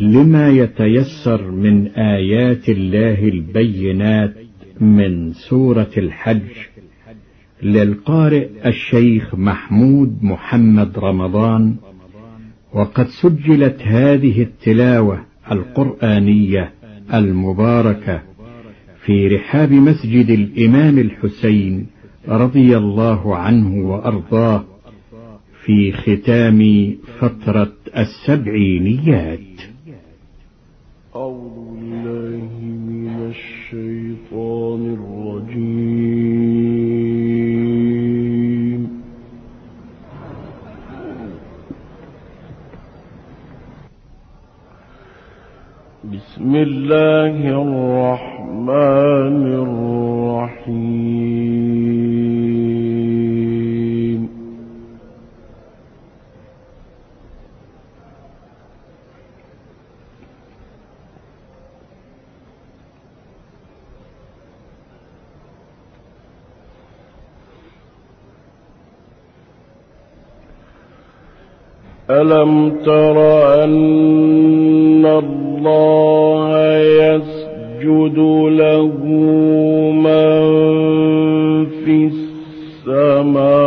لما يتيسر من آيات الله البينات من سورة الحج للقارئ الشيخ محمود محمد رمضان، وقد سجلت هذه التلاوة القرآنية المباركة في رحاب مسجد الإمام الحسين رضي الله عنه وأرضاه في ختام فترة السبعينيات. الله الرحمن الرحيم ألم تر أن الله له من في السماوات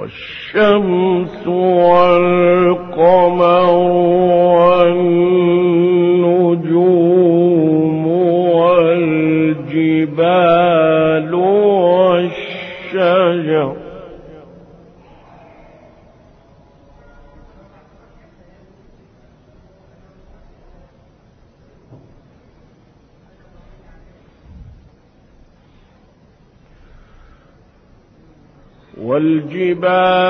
والشمس والقمر والجبال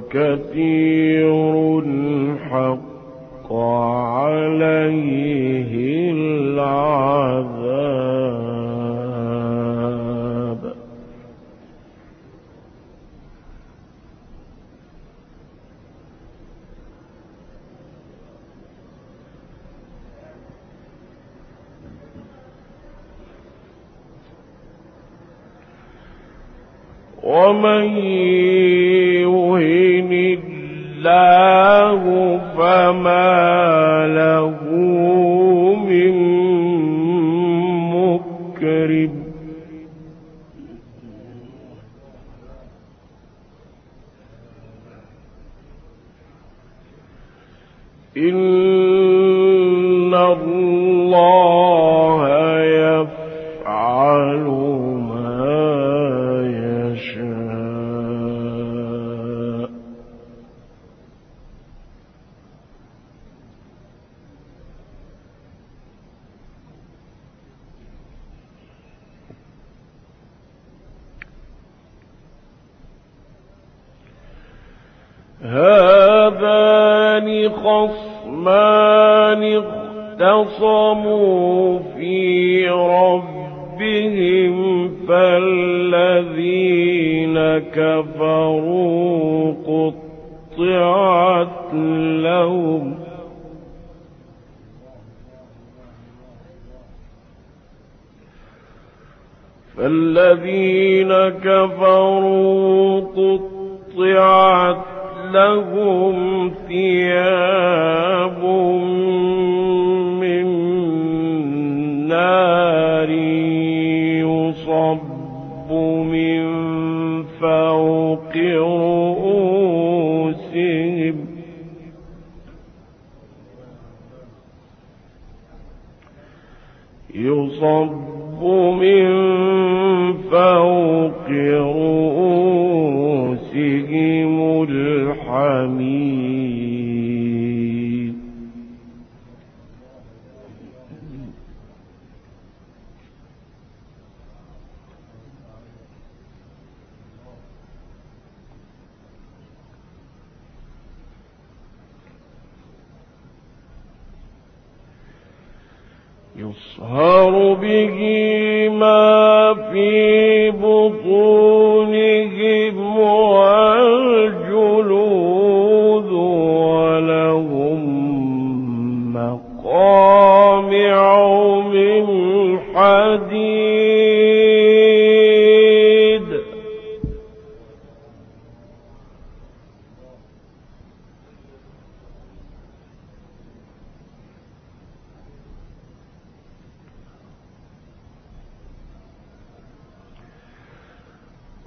وكثير حق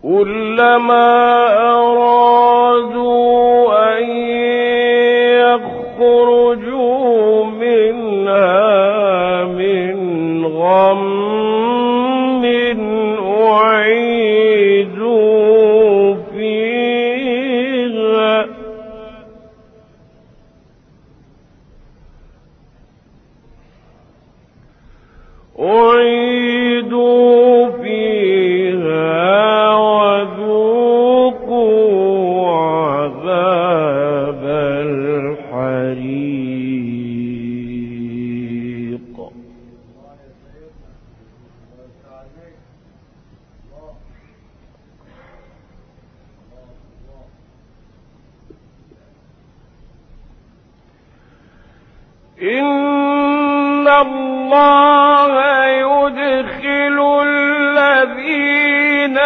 كلما أرى إن الله يدخل الذين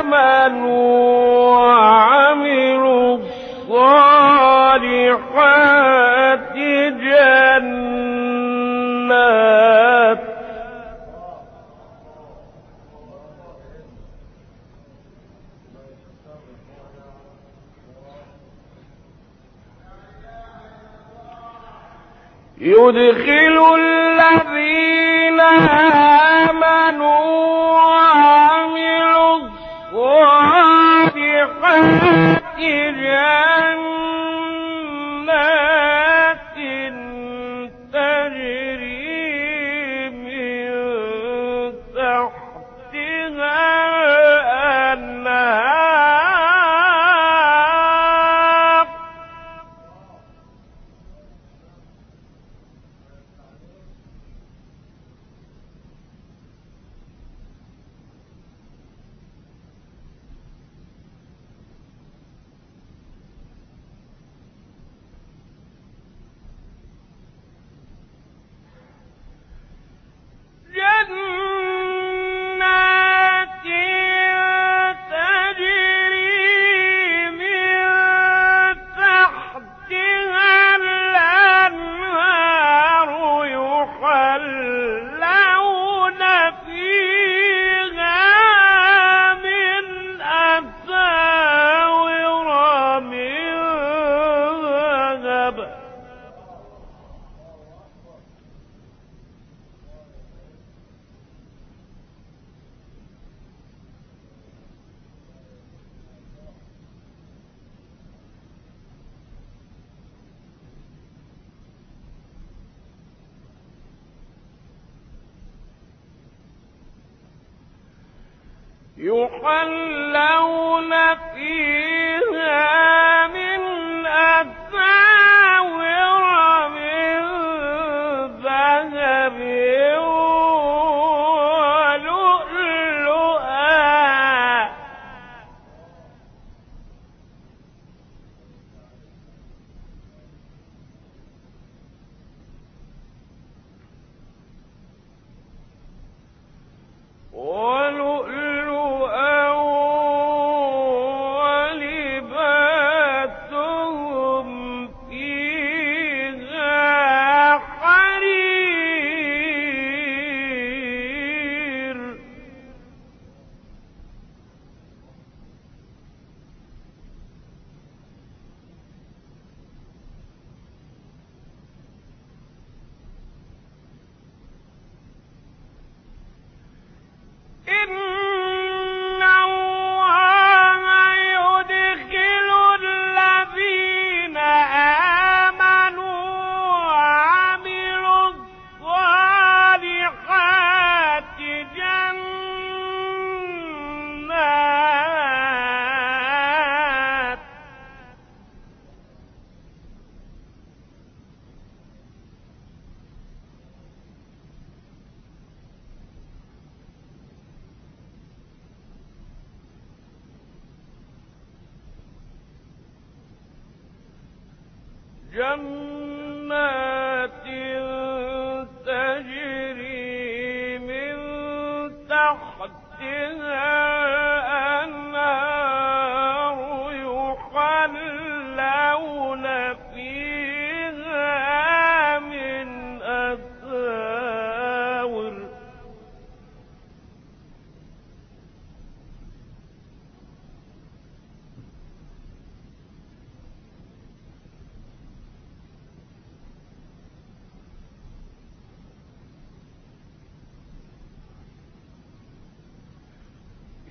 آمنوا وعملوا الصالحات جنات يدخل الذين آمنوا وعملوا الصالحات جاهلين يحلون فيها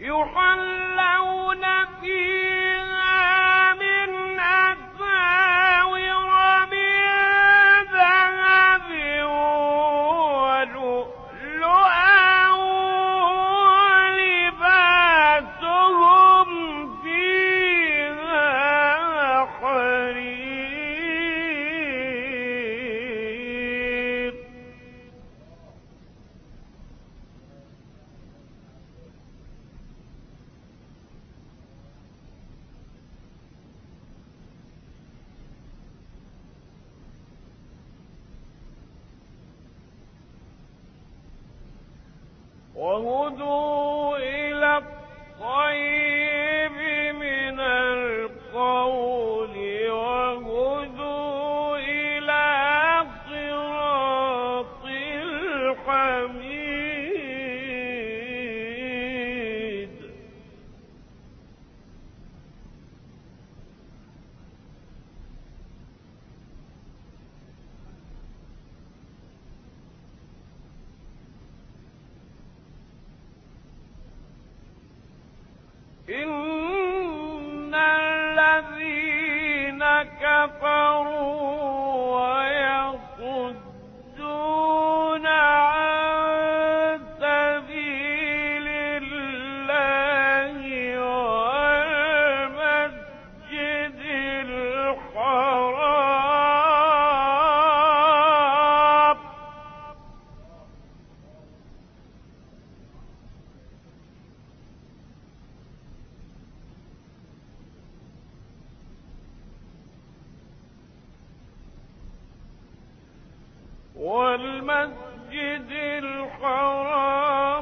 يحلون فيها والمسجد الحرام.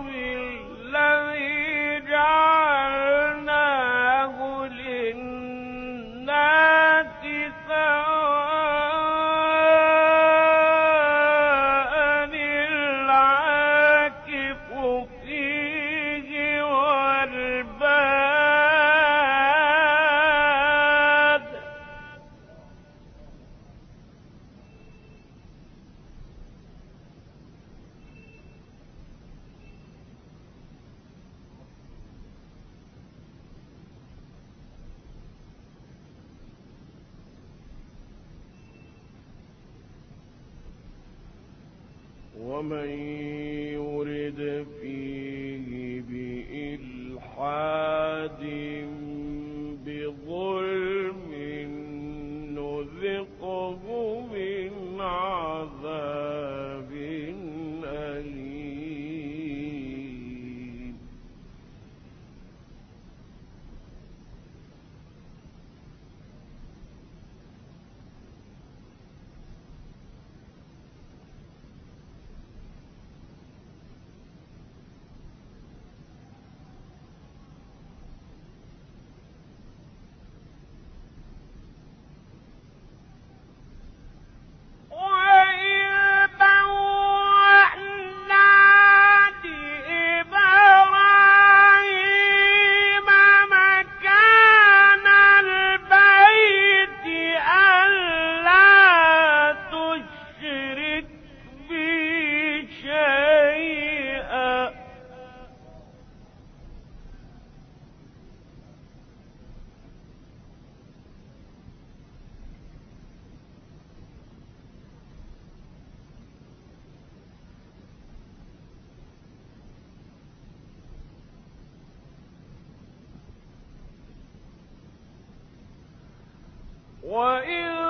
وإذ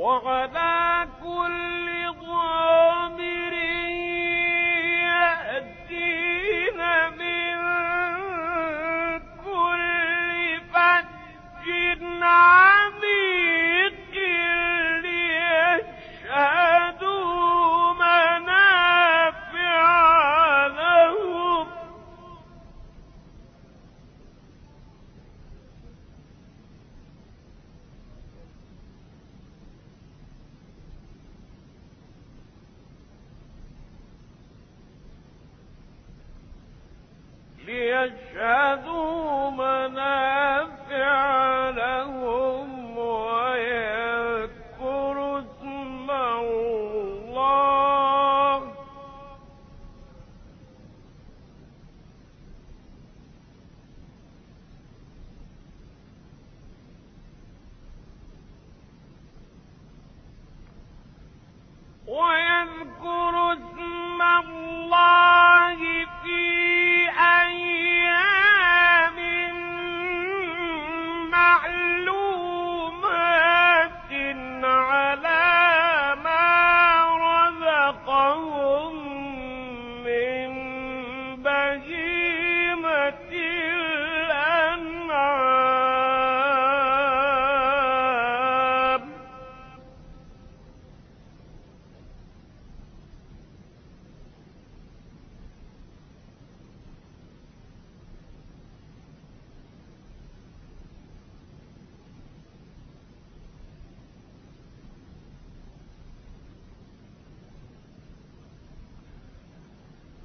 وعلى كل ليشهدوا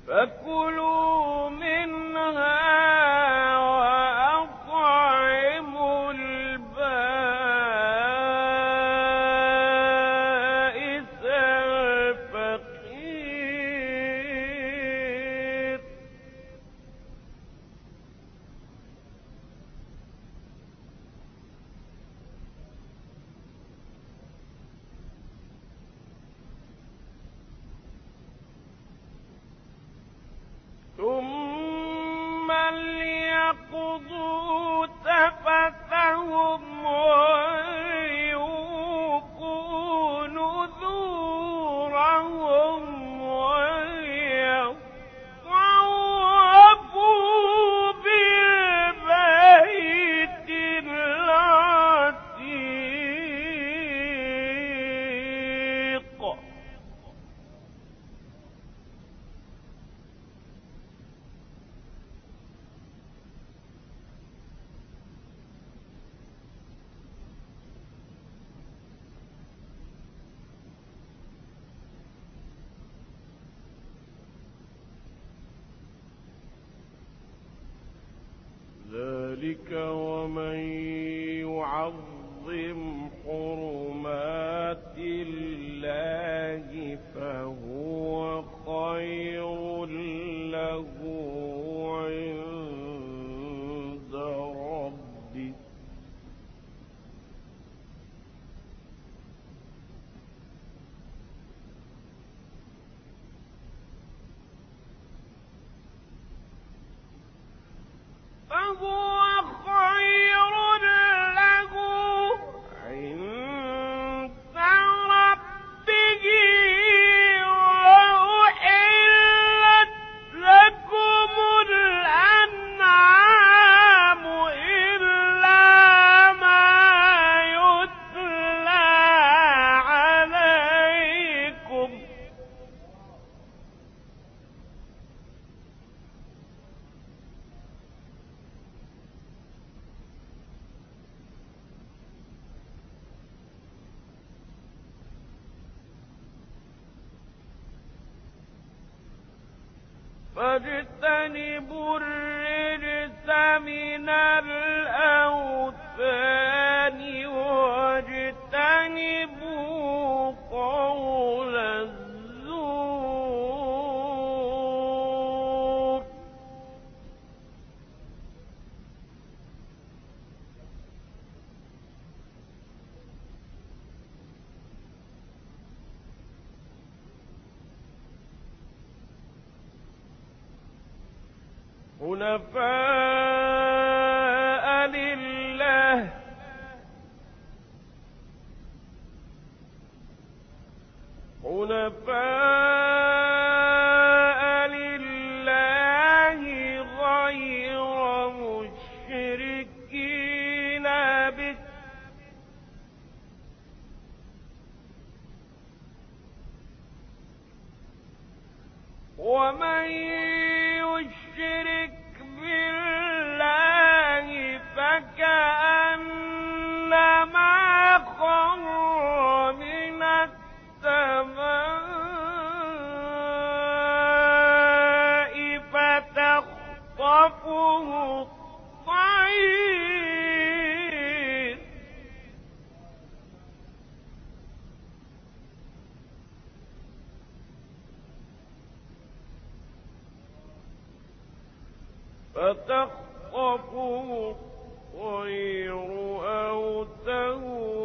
فكلوا من ذلك ومن يعظم حنفاء فتخطفه الطير أو تهوى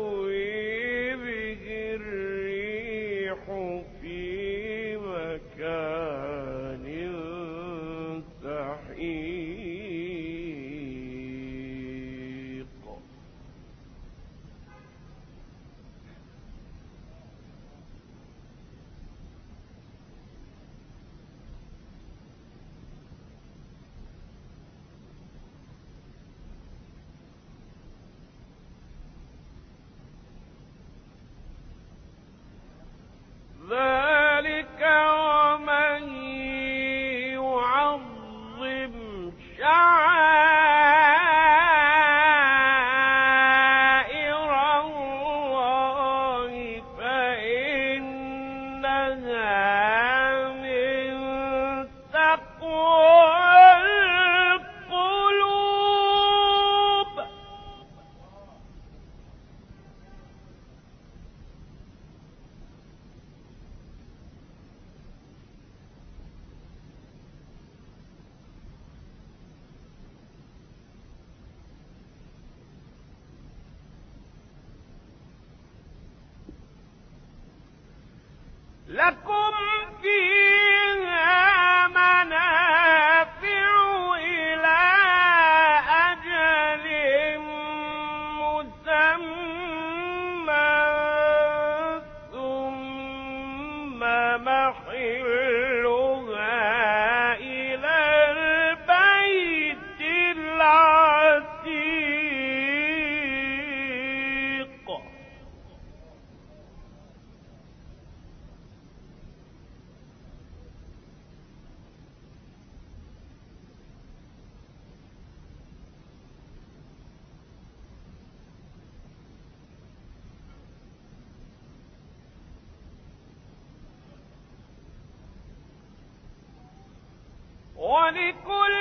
ولكل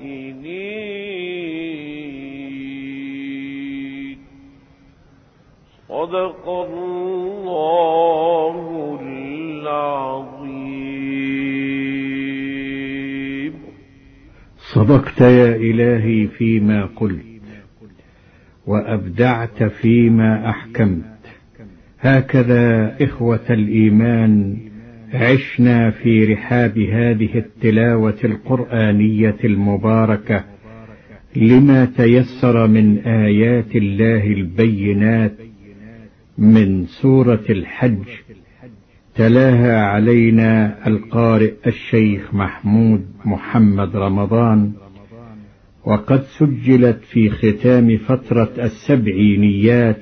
المحسنين صدق الله العظيم. صدقت يا إلهي فيما قلت وأبدعت فيما أحكمت. هكذا إخوة الإيمان عشنا في رحاب هذه التلاوة القرآنية المباركة لما تيسر من آيات الله البينات من سورة الحج تلاها علينا القارئ الشيخ محمود محمد رمضان وقد سجلت في ختام فترة السبعينيات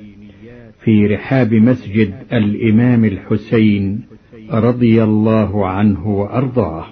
في رحاب مسجد الإمام الحسين رضي الله عنه وأرضاه